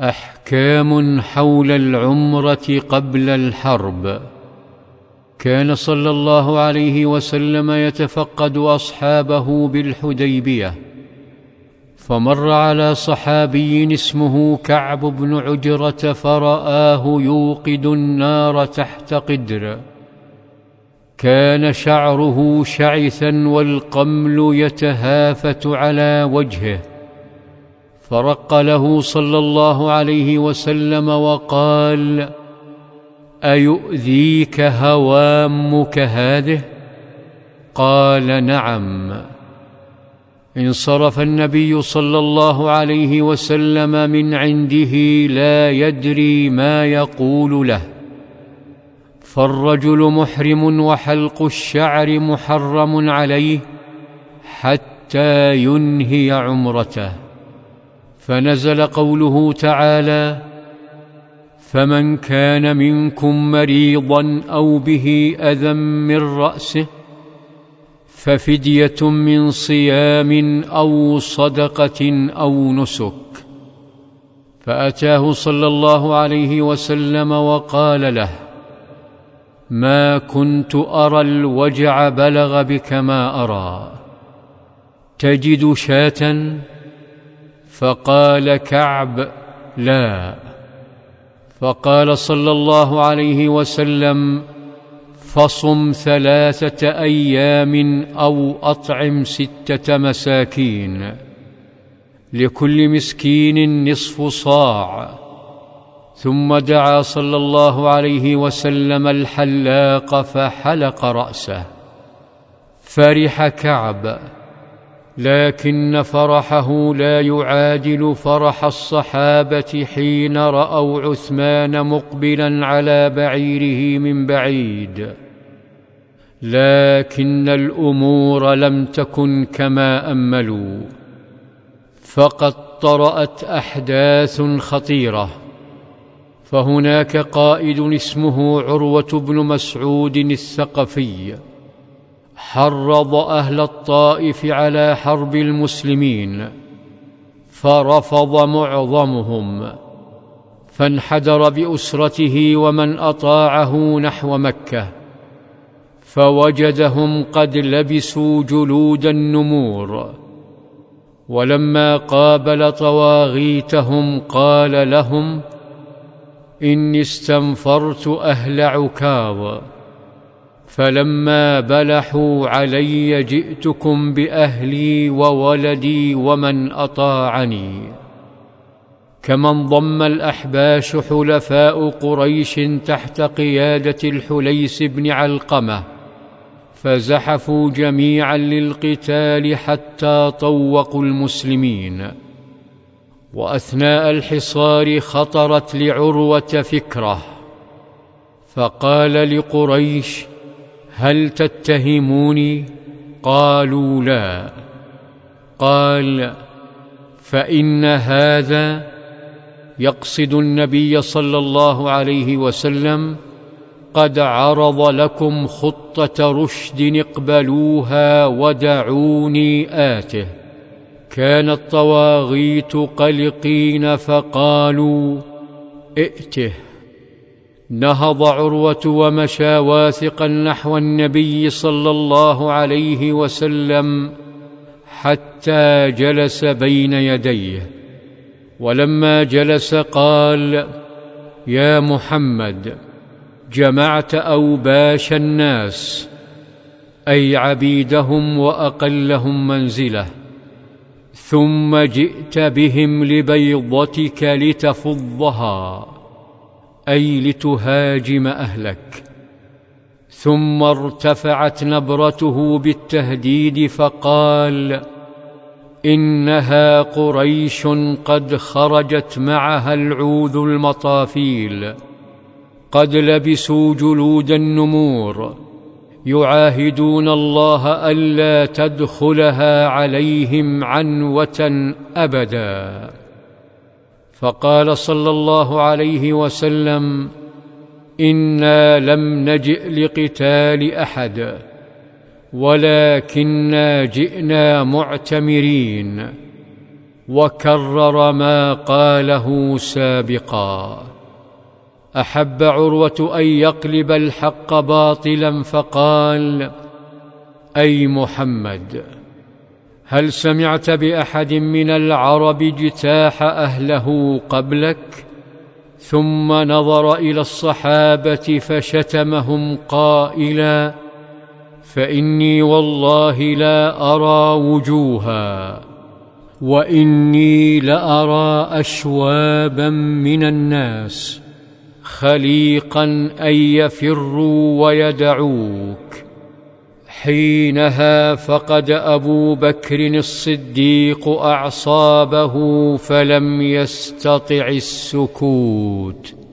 أحكام حول العمرة قبل الحرب. كان صلى الله عليه وسلم يتفقد أصحابه بالحديبية. فمر على صحابي اسمه كعب بن عجرة فرآه يوقد النار تحت قدر. كان شعره شعثا والقمل يتهافت على وجهه. فرق له صلى الله عليه وسلم وقال أيؤذيك هوامك هذه؟ قال نعم. انصرف النبي صلى الله عليه وسلم من عنده لا يدري ما يقول له. فالرجل محرم وحلق الشعر محرم عليه حتى ينهي عمرته. فنزل قوله تعالى فمن كان منكم مريضا أو به أذى من رأسه ففدية من صيام أو صدقة أو نسك. فأتاه صلى الله عليه وسلم وقال له ما كنت أرى الوجع بلغ بك ما أرى تجد شاة فقال كعب لا. فقال صلى الله عليه وسلم فصم ثلاثة أيام أو أطعم ستة مساكين لكل مسكين نصف صاع. ثم دعا صلى الله عليه وسلم الحلاق فحلق رأسه. فرح كعب. لكن فرحه لا يعادل فرح الصحابة حين رأوا عثمان مقبلا على بعيره من بعيد. لكن الأمور لم تكن كما أملوا. فقد طرأت أحداث خطيرة. فهناك قائد اسمه عروة بن مسعود الثقفي. حرض أهل الطائف على حرب المسلمين فرفض معظمهم فانحدر بأسرته ومن أطاعه نحو مكة فوجدهم قد لبسوا جلود النمور ولما قابل طواغيتهم قال لهم إني استنفرت أهل عكاظ. فلما بلحوا علي جئتكم بأهلي وولدي ومن أطاعني. كما انضم الأحباش حلفاء قريش تحت قيادة الحليس بن علقمة فزحفوا جميعا للقتال حتى طوقوا المسلمين. وأثناء الحصار خطرت لعروة فكرة فقال لقريش هل تتهموني قالوا لا. قال فإن هذا يقصد النبي صلى الله عليه وسلم قد عرض لكم خطة رشد اقبلوها ودعوني آته. كان الطواغيت قلقين فقالوا ائته. نهض عروة ومشى واثقا نحو النبي صلى الله عليه وسلم حتى جلس بين يديه. ولما جلس قال يا محمد جمعت أوباش الناس أي عبيدهم وأقلهم منزلة ثم جئت بهم لبيضتك لتفضها. أي لتهاجم أهلك. ثم ارتفعت نبرته بالتهديد فقال إنها قريش قد خرجت معها العوذ المطافيل. قد لبسوا جلود النمور. يعاهدون الله ألا تدخلها عليهم عنوة أبدا. فقال صلى الله عليه وسلم إنا لم نجئ لقتال أحد ولكنا جئنا معتمرين. وكرر ما قاله سابقا. أحب عروة أن يقلب الحق باطلا فقال أي محمد؟ هل سمعت بأحد من العرب اجتاح أهله قبلك؟ ثم نظر إلى الصحابة فشتمهم قائلا فإني والله لا أرى وجوها وإني لأرى أشوابا من الناس خليقا أن يفروا ويدعوك. حينها فقد أبو بكر الصديق أعصابه فلم يستطع السكوت.